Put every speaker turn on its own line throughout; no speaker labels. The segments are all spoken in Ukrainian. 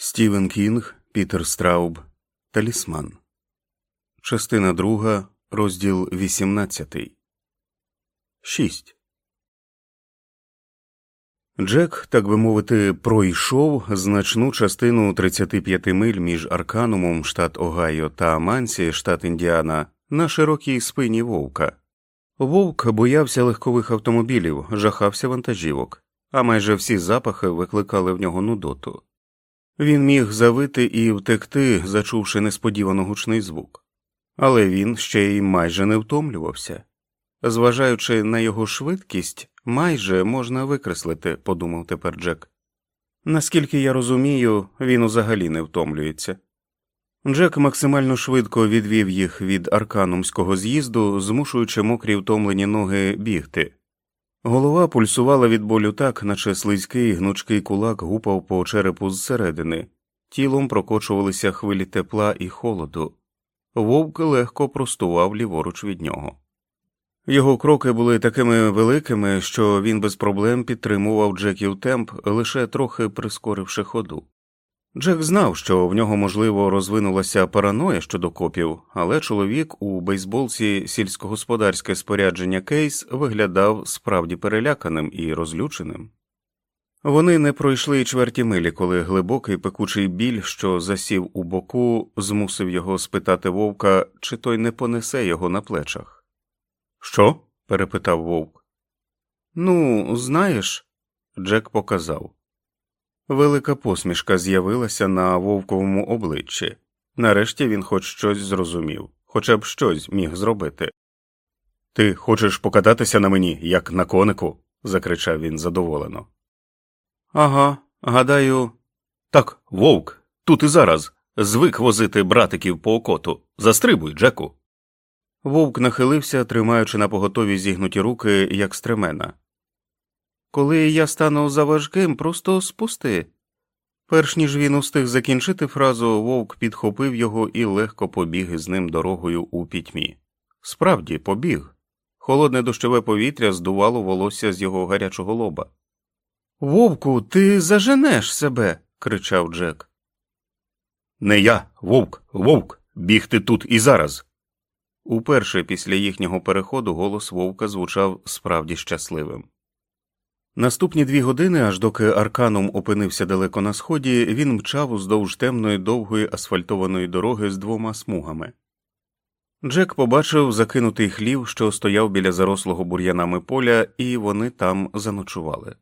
Стівен Кінг, Пітер Страуб, Талісман. Частина друга, розділ 18. 6. Джек, так би мовити, пройшов значну частину 35 миль між Арканумом, штат Огайо, та Амансі, штат Індіана, на широкій спині вовка. Вовк боявся легкових автомобілів, жахався вантажівок, а майже всі запахи викликали в нього нудоту. Він міг завити і втекти, зачувши несподівано гучний звук, але він ще й майже не втомлювався. Зважаючи на його швидкість, майже можна викреслити, подумав тепер Джек. Наскільки я розумію, він взагалі не втомлюється. Джек максимально швидко відвів їх від арканумського з'їзду, змушуючи мокрі втомлені ноги бігти. Голова пульсувала від болю так, наче слизький гнучкий кулак гупав по черепу зсередини, тілом прокочувалися хвилі тепла і холоду, вовк легко простував ліворуч від нього. Його кроки були такими великими, що він без проблем підтримував Джеків темп, лише трохи прискоривши ходу. Джек знав, що в нього, можливо, розвинулася параноя щодо копів, але чоловік у бейсболці сільськогосподарське спорядження Кейс виглядав справді переляканим і розлюченим. Вони не пройшли й чверті милі, коли глибокий пекучий біль, що засів у боку, змусив його спитати вовка, чи той не понесе його на плечах. Що? перепитав вовк. Ну, знаєш, Джек показав. Велика посмішка з'явилася на вовковому обличчі. Нарешті він хоч щось зрозумів, хоча б щось міг зробити. Ти хочеш покататися на мені, як на конику? закричав він задоволено. Ага, гадаю. Так, вовк, тут і зараз. Звик возити братиків по окоту. Застрибуй, Джеку. Вовк нахилився, тримаючи на поготові зігнуті руки, як стремена. Коли я стану заважким, просто спусти. Перш ніж він устиг закінчити фразу, вовк підхопив його і легко побіг із ним дорогою у пітьмі. Справді, побіг. Холодне дощове повітря здувало волосся з його гарячого лоба. Вовку, ти заженеш себе. кричав Джек. Не я, вовк, вовк, бігти тут і зараз. Уперше після їхнього переходу голос вовка звучав справді щасливим. Наступні дві години, аж доки Арканум опинився далеко на сході, він мчав уздовж темної довгої асфальтованої дороги з двома смугами. Джек побачив закинутий хлів, що стояв біля зарослого бур'янами поля, і вони там заночували.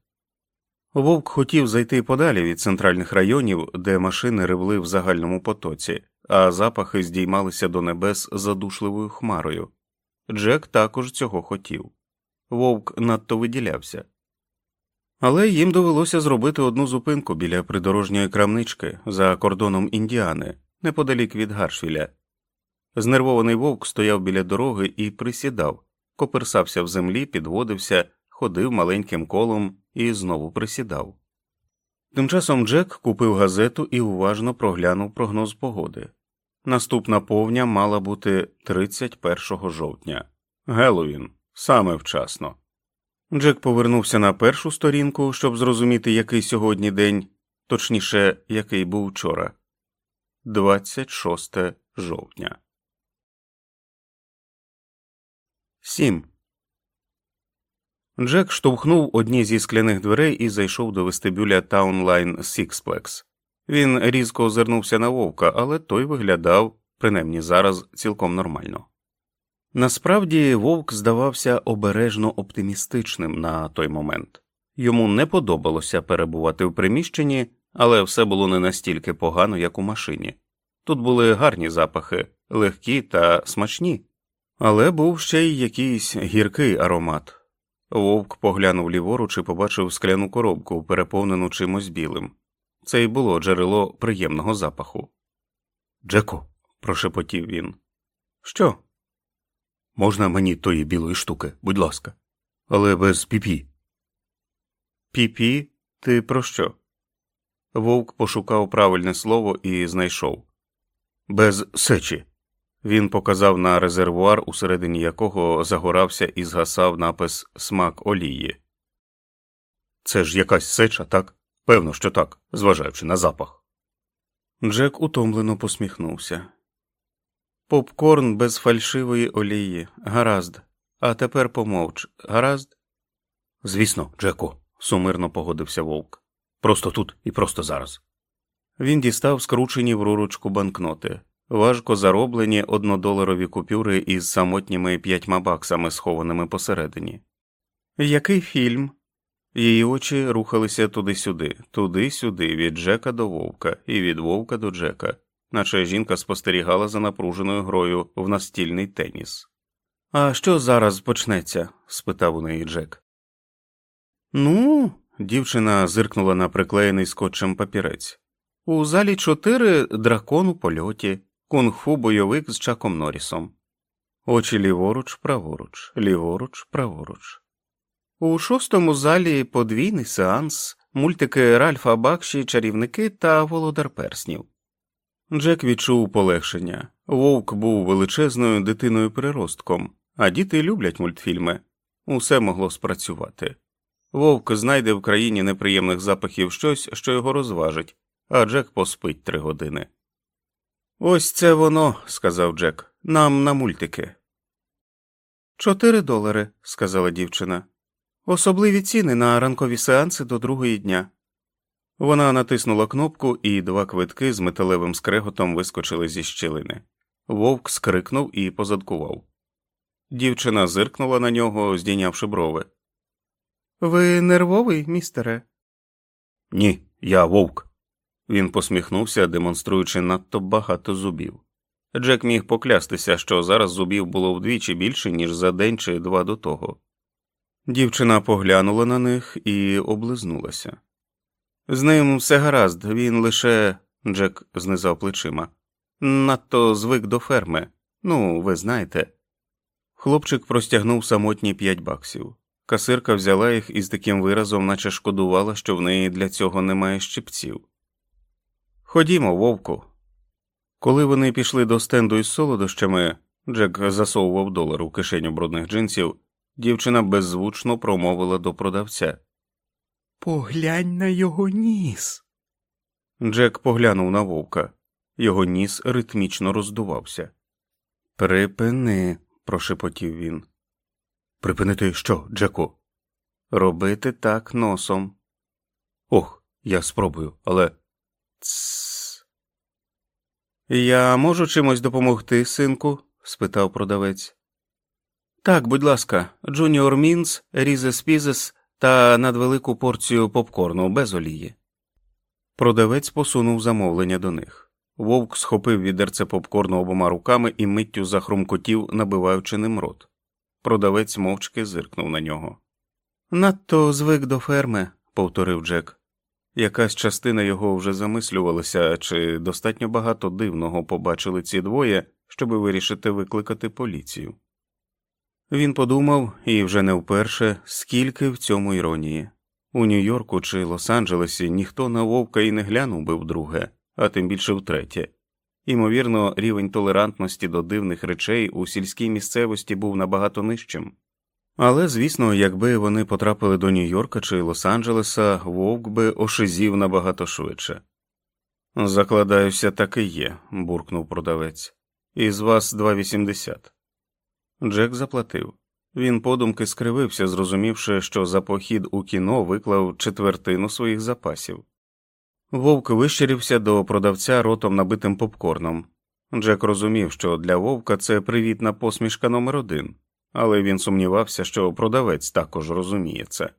Вовк хотів зайти подалі від центральних районів, де машини ревли в загальному потоці, а запахи здіймалися до небес задушливою хмарою. Джек також цього хотів. Вовк надто виділявся. Але їм довелося зробити одну зупинку біля придорожньої крамнички за кордоном Індіани, неподалік від Гаршвіля. Знервований вовк стояв біля дороги і присідав, коперсався в землі, підводився, ходив маленьким колом і знову присідав. Тим часом Джек купив газету і уважно проглянув прогноз погоди. Наступна повня мала бути 31 жовтня. Геловін саме вчасно. Джек повернувся на першу сторінку, щоб зрозуміти, який сьогодні день, точніше, який був вчора 26 жовтня. 7. Джек штовхнув одні зі скляних дверей і зайшов до вестибюля Таунлайн Сіксплекс. Він різко озирнувся на вовка, але той виглядав, принаймні зараз, цілком нормально. Насправді вовк здавався обережно оптимістичним на той момент йому не подобалося перебувати в приміщенні, але все було не настільки погано, як у машині. Тут були гарні запахи, легкі та смачні, але був ще й якийсь гіркий аромат. Вовк поглянув ліворуч і побачив скляну коробку, переповнену чимось білим. Це й було джерело приємного запаху. Джеко, прошепотів він. Що? Можна мені тої білої штуки, будь ласка, але без піпі. Піпі? Ти про що? Вовк пошукав правильне слово і знайшов. Без сечі. Він показав на резервуар, усередині якого загорався і згасав напис смак олії. Це ж якась сеча, так? Певно, що так, зважаючи на запах. Джек утомлено посміхнувся. Попкорн без фальшивої олії. Гаразд. А тепер помовч. Гаразд? Звісно, Джеку, сумирно погодився вовк. Просто тут і просто зараз. Він дістав скручені в рурочку банкноти, важко зароблені однодоларові купюри із самотніми п'ятьма баксами, схованими посередині. Який фільм? Її очі рухалися туди-сюди, туди-сюди, від Джека до вовка і від вовка до Джека, наче жінка спостерігала за напруженою грою в настільний теніс. А що зараз почнеться? спитав у неї Джек. Ну, дівчина зиркнула на приклеєний скотчем папірець. У залі чотири дракон у польоті, кунг-фу бойовик з Чаком Норрісом. Очі ліворуч, праворуч, ліворуч, праворуч. У шостому залі подвійний сеанс, мультики Ральфа Бакші, чарівники та Володар Перснів. Джек відчув полегшення. Вовк був величезною дитиною приростком, а діти люблять мультфільми. Усе могло спрацювати. Вовк знайде в країні неприємних запахів щось, що його розважить, а Джек поспить три години. Ось це воно, сказав Джек, нам на мультики. Чотири долари, сказала дівчина. Особливі ціни на ранкові сеанси до другої дня. Вона натиснула кнопку, і два квитки з металевим скреготом вискочили зі щілини. Вовк скрикнув і позадкував. Дівчина зиркнула на нього, здійнявши брови. Ви нервовий, містере? Ні, я вовк. Він посміхнувся, демонструючи надто багато зубів. Джек міг поклястися, що зараз зубів було вдвічі більше, ніж за день чи два до того. Дівчина поглянула на них і облизнулася. З ним все гаразд, він лише. Джек знизав плечима. Надто звик до ферми. Ну, ви знаєте. Хлопчик простягнув самотні п'ять баксів. Касирка взяла їх із таким виразом, наче шкодувала, що в неї для цього немає щипців. Ходімо, вовку. Коли вони пішли до стенду із солодощами, Джек засовував долар у кишеню брудних джинсів, дівчина беззвучно промовила до продавця. Поглянь на його ніс. Джек поглянув на вовка. Його ніс ритмічно роздувався. Припини, прошепотів він. Припинити що, Джеку? Робити так носом. Ох, я спробую, але. Тссс. Я можу чимось допомогти, синку? спитав продавець. Так, будь ласка, Junior Mints, Reese's Pieces та надвелику порцію попкорну без олії. Продавець посунув замовлення до них. Вовк схопив відерце попкорну обома руками і миттю захрумкотів, набиваючи ним рот. Продавець мовчки зиркнув на нього. Надто звик до ферми, повторив Джек. Якась частина його вже замислювалася, чи достатньо багато дивного побачили ці двоє, щоб вирішити викликати поліцію. Він подумав і вже не вперше, скільки в цьому іронії. У Нью-Йорку чи Лос-Анджелесі ніхто на вовка і не глянув би вдруге, а тим більше втретє. Ймовірно, рівень толерантності до дивних речей у сільській місцевості був набагато нижчим. Але, звісно, якби вони потрапили до Нью-Йорка чи Лос-Анджелеса, вовк би ошизів набагато швидше. Закладаюся, так і є, буркнув продавець. Із вас 2,80. Джек заплатив. Він подумки скривився, зрозумівши, що за похід у кіно виклав четвертину своїх запасів. Вовк вищирівся до продавця ротом набитим попкорном. Джек розумів, що для вовка це привітна посмішка номер один, але він сумнівався, що продавець також розуміє це.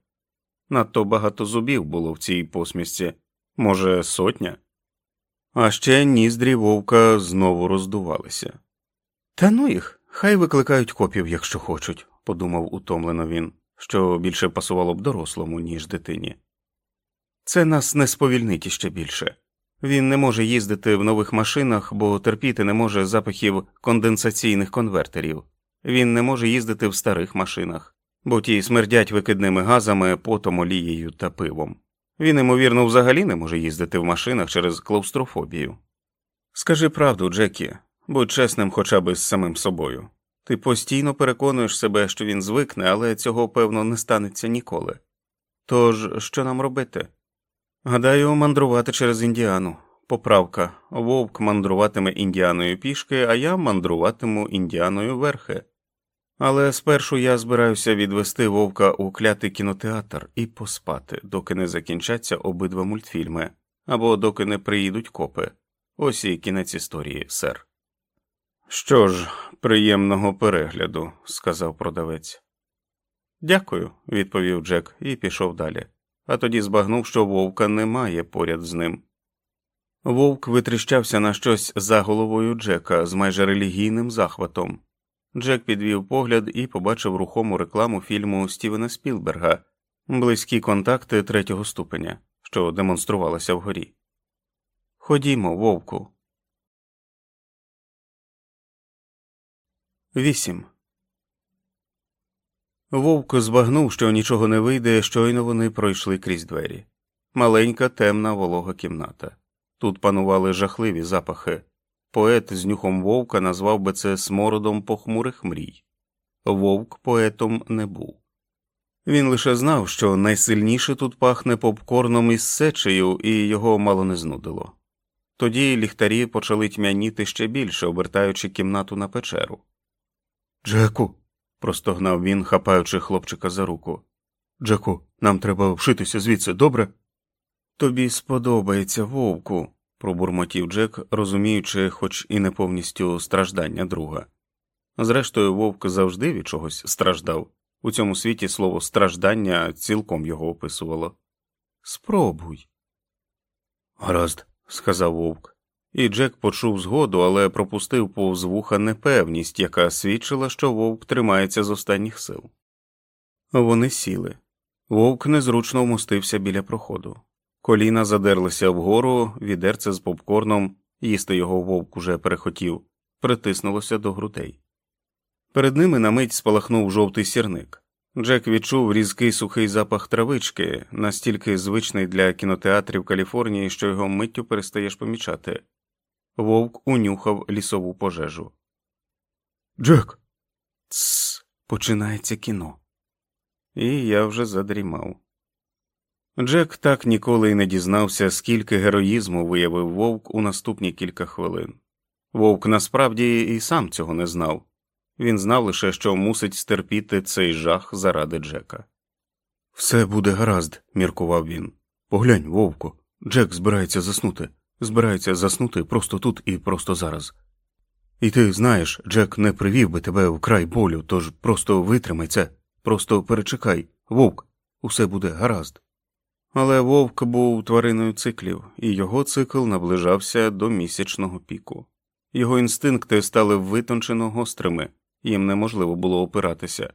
Надто багато зубів було в цій посмішці, може, сотня. А ще ніздрі вовка знову роздувалися. Та ну їх, хай викликають копів, якщо хочуть, подумав утомлено він, що більше пасувало б дорослому, ніж дитині. Це нас не сповільнить іще більше. Він не може їздити в нових машинах, бо терпіти не може запахів конденсаційних конвертерів. Він не може їздити в старих машинах, бо ті смердять викидними газами, потом олією та пивом. Він, ймовірно, взагалі не може їздити в машинах через клаустрофобію. Скажи правду, Джекі, будь чесним хоча б з самим собою. Ти постійно переконуєш себе, що він звикне, але цього, певно, не станеться ніколи. Тож, що нам робити? Гадаю, мандрувати через індіану, Поправка вовк мандруватиме індіаною пішки, а я мандруватиму індіаною верхи. Але спершу я збираюся відвести вовка у клятий кінотеатр і поспати, доки не закінчаться обидва мультфільми, або доки не приїдуть копи. Ось і кінець історії, сер. Що ж, приємного перегляду, сказав продавець. Дякую, відповів Джек і пішов далі, а тоді збагнув, що вовка немає поряд з ним. Вовк витріщався на щось за головою Джека з майже релігійним захватом. Джек підвів погляд і побачив рухому рекламу фільму Стівена Спілберга близькі контакти третього ступеня, що демонструвалася вгорі. Ходімо, вовку. 8. Вовк збагнув, що нічого не вийде, щойно вони пройшли крізь двері. Маленька темна волога кімната. Тут панували жахливі запахи. Поет з нюхом вовка назвав би це смородом похмурих мрій. Вовк поетом не був. Він лише знав, що найсильніше тут пахне попкорном із сечею, і його мало не знудило. Тоді ліхтарі почали тьмяніти ще більше, обертаючи кімнату на печеру. Джеку. простогнав він, хапаючи хлопчика за руку. Джеку, нам треба вшитися звідси, добре? Тобі сподобається вовку, пробурмотів Джек, розуміючи, хоч і не повністю страждання друга. Зрештою, вовк завжди від чогось страждав. У цьому світі слово страждання цілком його описувало. Спробуй. Гаразд, сказав вовк. І Джек почув згоду, але пропустив повз вуха непевність, яка свідчила, що вовк тримається з останніх сил. Вони сіли. Вовк незручно вмостився біля проходу. Коліна задерлися вгору, відерце з попкорном, їсти його вовк уже перехотів, притиснулося до грудей. Перед ними на мить спалахнув жовтий сірник. Джек відчув різкий сухий запах травички, настільки звичний для кінотеатрів Каліфорнії, що його миттю перестаєш помічати. Вовк унюхав лісову пожежу. Джек. Тсс, починається кіно. І я вже задрімав. Джек так ніколи й не дізнався, скільки героїзму виявив вовк у наступні кілька хвилин. Вовк насправді і сам цього не знав він знав лише, що мусить стерпіти цей жах заради Джека. Все буде гаразд, міркував він. Поглянь, вовку, Джек збирається заснути, збирається заснути просто тут і просто зараз. І ти знаєш, Джек не привів би тебе в край болю, тож просто витримай просто перечекай, вовк, усе буде гаразд. Але вовк був твариною циклів, і його цикл наближався до місячного піку. Його інстинкти стали витончено гострими, їм неможливо було опиратися.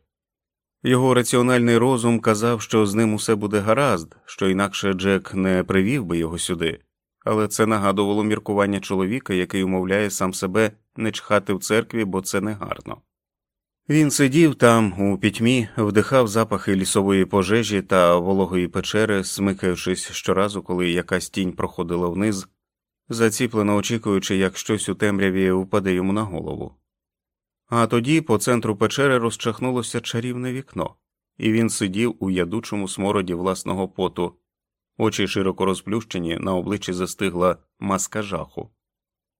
Його раціональний розум казав, що з ним усе буде гаразд, що інакше Джек не привів би його сюди, але це нагадувало міркування чоловіка, який умовляє сам себе не чхати в церкві, бо це негарно. Він сидів там, у пітьмі, вдихав запахи лісової пожежі та вологої печери, смикаючись щоразу, коли якась тінь проходила вниз, заціплено очікуючи, як щось у темряві впаде йому на голову. А тоді по центру печери розчахнулося чарівне вікно, і він сидів у ядучому смороді власного поту, очі широко розплющені, на обличчі застигла маска жаху.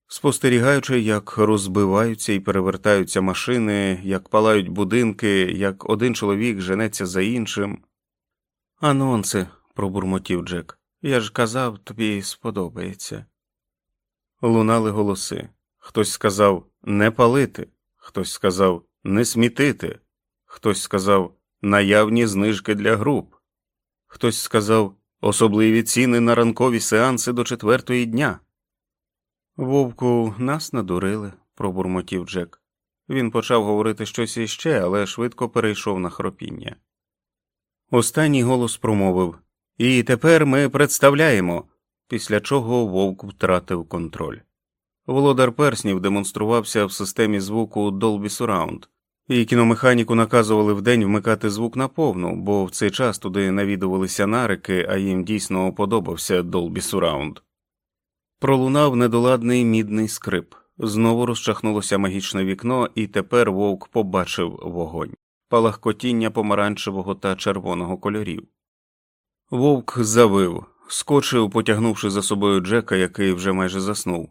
Спостерігаючи, як розбиваються і перевертаються машини, як палають будинки, як один чоловік женеться за іншим. Анонси, пробурмотів Джек, я ж казав, тобі сподобається. Лунали голоси. Хтось сказав не палити, хтось сказав не смітити, хтось сказав наявні знижки для груп, хтось сказав особливі ціни на ранкові сеанси до четвертої дня. Вовку нас надурили, пробурмотів Джек. Він почав говорити щось іще, але швидко перейшов на хропіння. Останній голос промовив І тепер ми представляємо, після чого вовк втратив контроль. Володар перснів демонструвався в системі звуку Dolby Surround, і кіномеханіку наказували вдень вмикати звук наповну, бо в цей час туди навідувалися нарики, а їм дійсно подобався Dolby Surround. Пролунав недоладний мідний скрип. Знову розчахнулося магічне вікно, і тепер вовк побачив вогонь, палахкотіння помаранчевого та червоного кольорів. Вовк завив, скочив, потягнувши за собою Джека, який вже майже заснув.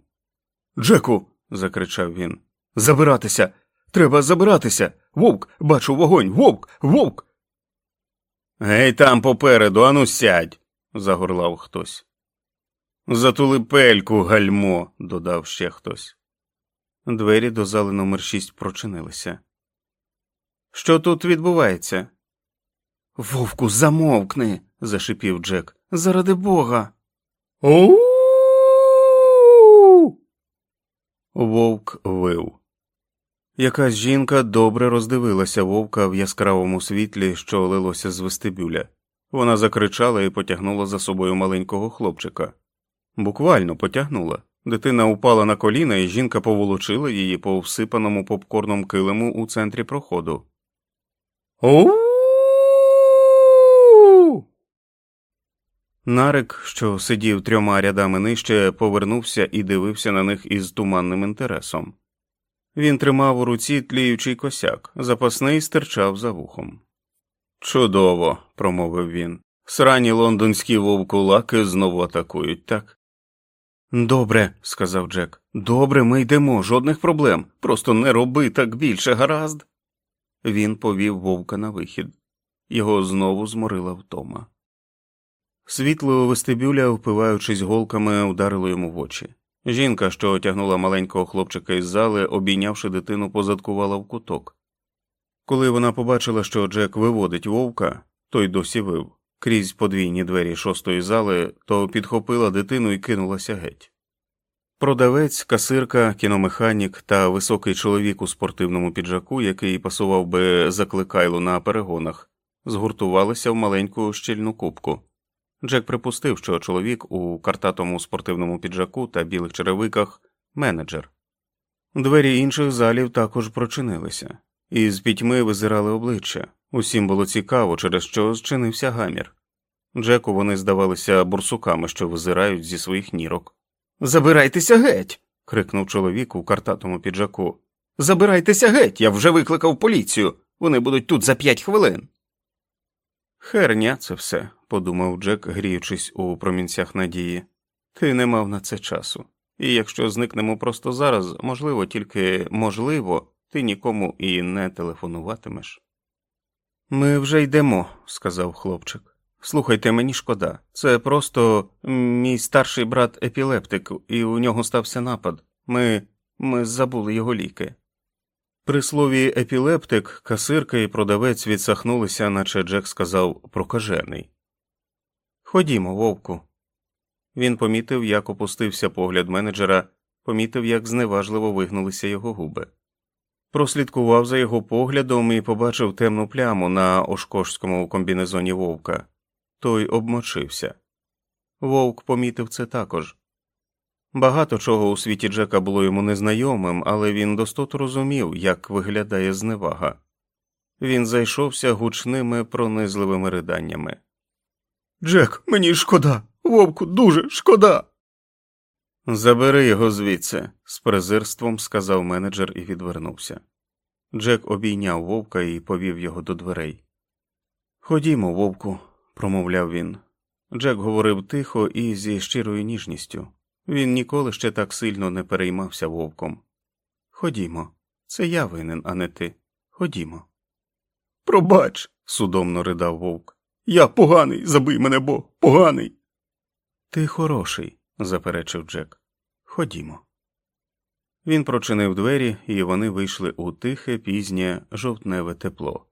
Джеку. закричав він. Забиратися. Треба забиратися. Вовк, бачу вогонь. Вовк, вовк. Гей, там попереду, ану сядь, загорлав хтось. Затули пельку, гальмо, додав ще хтось. Двері до зали номер шість прочинилися. Що тут відбувається? Вовку, замовкни, зашипів Джек. Заради бога. Вовк вив. Якась жінка добре роздивилася вовка в яскравому світлі, що лилося з вестибюля. Вона закричала і потягнула за собою маленького хлопчика. Буквально потягнула. Дитина упала на коліна, і жінка поволочила її по всипаному попкорном килиму у центрі проходу. Нарик, що сидів трьома рядами нижче, повернувся і дивився на них із туманним інтересом. Він тримав у руці тліючий косяк, запасний стирчав за вухом. Чудово, промовив він. Срані лондонські вовкулаки знову атакують, так? Добре, сказав Джек. Добре, ми йдемо, жодних проблем. Просто не роби так більше, гаразд. Він повів вовка на вихід. Його знову зморила втома. Світло вестибюля, впиваючись голками, ударило йому в очі. Жінка, що отягнула маленького хлопчика із зали, обійнявши дитину, позадкувала в куток. Коли вона побачила, що Джек виводить вовка, той досі вив крізь подвійні двері шостої зали, то підхопила дитину і кинулася геть. Продавець, касирка, кіномеханік та високий чоловік у спортивному піджаку, який пасував би закликайло на перегонах, згуртувалися в маленьку щільну кубку. Джек припустив, що чоловік у картатому спортивному піджаку та білих черевиках менеджер. Двері інших залів також прочинилися, і з пітьми визирали обличчя. Усім було цікаво, через що зчинився гамір. Джеку вони здавалися бурсуками, що визирають зі своїх нірок. Забирайтеся геть. крикнув чоловік у картатому піджаку. Забирайтеся геть, я вже викликав поліцію. Вони будуть тут за п'ять хвилин. Херня це все, подумав Джек, гріючись у промінцях надії. Ти не мав на це часу. І якщо зникнемо просто зараз, можливо, тільки можливо, ти нікому і не телефонуватимеш. Ми вже йдемо, сказав хлопчик. Слухайте, мені шкода. Це просто мій старший брат епілептик, і у нього стався напад. Ми ми забули його ліки. При слові епілептик касирка і продавець відсахнулися, наче Джек сказав прокажений. Ходімо, вовку. Він помітив, як опустився погляд менеджера, помітив, як зневажливо вигнулися його губи. Прослідкував за його поглядом і побачив темну пляму на ошкошському комбінезоні вовка. Той обмочився. Вовк помітив це також. Багато чого у світі Джека було йому незнайомим, але він достоту розумів, як виглядає зневага. Він зайшовся гучними пронизливими риданнями. Джек, мені шкода, вовку дуже шкода. Забери його звідси, з презирством сказав менеджер і відвернувся. Джек обійняв вовка і повів його до дверей. Ходімо, вовку, промовляв він. Джек говорив тихо і зі щирою ніжністю. Він ніколи ще так сильно не переймався вовком. Ходімо, це я винен, а не ти. Ходімо. Пробач, судомно ридав вовк. Я поганий, забий мене Бог, поганий. Ти хороший, заперечив Джек. Ходімо. Він прочинив двері, і вони вийшли у тихе, пізнє, жовтневе тепло.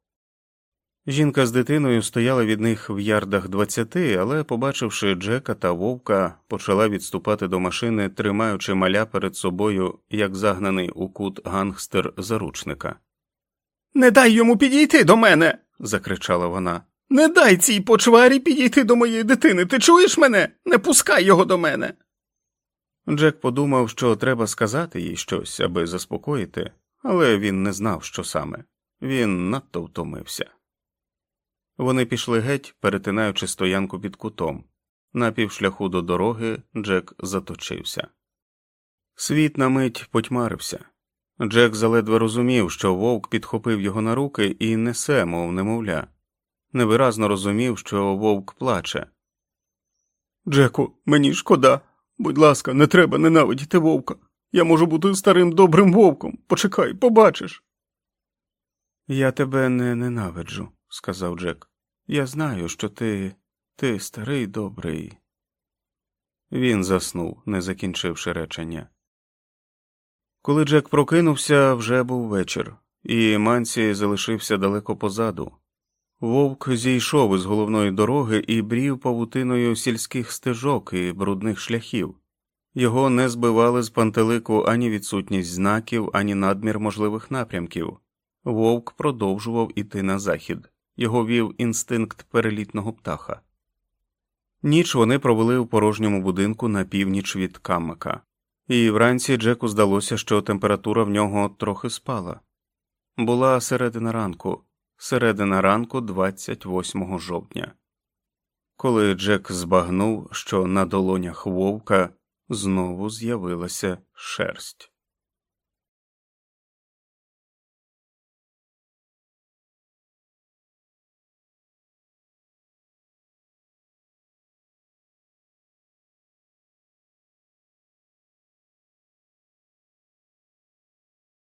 Жінка з дитиною стояла від них в ярдах двадцяти, але, побачивши Джека та вовка, почала відступати до машини, тримаючи маля перед собою, як загнаний у кут гангстер заручника. Не дай йому підійти до мене. закричала вона. Не дай цій почварі підійти до моєї дитини. Ти чуєш мене? Не пускай його до мене. Джек подумав, що треба сказати їй щось, аби заспокоїти, але він не знав, що саме. Він надто втомився. Вони пішли геть, перетинаючи стоянку під кутом. На півшляху до дороги Джек заточився. Світ на мить потьмарився. Джек заледве розумів, що вовк підхопив його на руки і несе, мов немовля. Невиразно розумів, що вовк плаче.
Джеку, мені шкода. Будь ласка, не треба ненавидіти вовка. Я можу бути старим добрим вовком. Почекай, побачиш.
Я тебе не ненавиджу, сказав Джек. Я знаю, що ти. ти старий добрий. Він заснув, не закінчивши речення. Коли Джек прокинувся, вже був вечір, і Мансі залишився далеко позаду. Вовк зійшов із головної дороги і брів павутиною сільських стежок і брудних шляхів. Його не збивали з пантелику ані відсутність знаків, ані надмір можливих напрямків. Вовк продовжував іти на захід, його вів інстинкт перелітного птаха. Ніч вони провели в порожньому будинку на північ від Камака, і вранці Джеку здалося, що температура в нього трохи спала. Була середина ранку, середина ранку 28 жовтня. Коли Джек збагнув, що на долонях вовка знову з'явилася шерсть.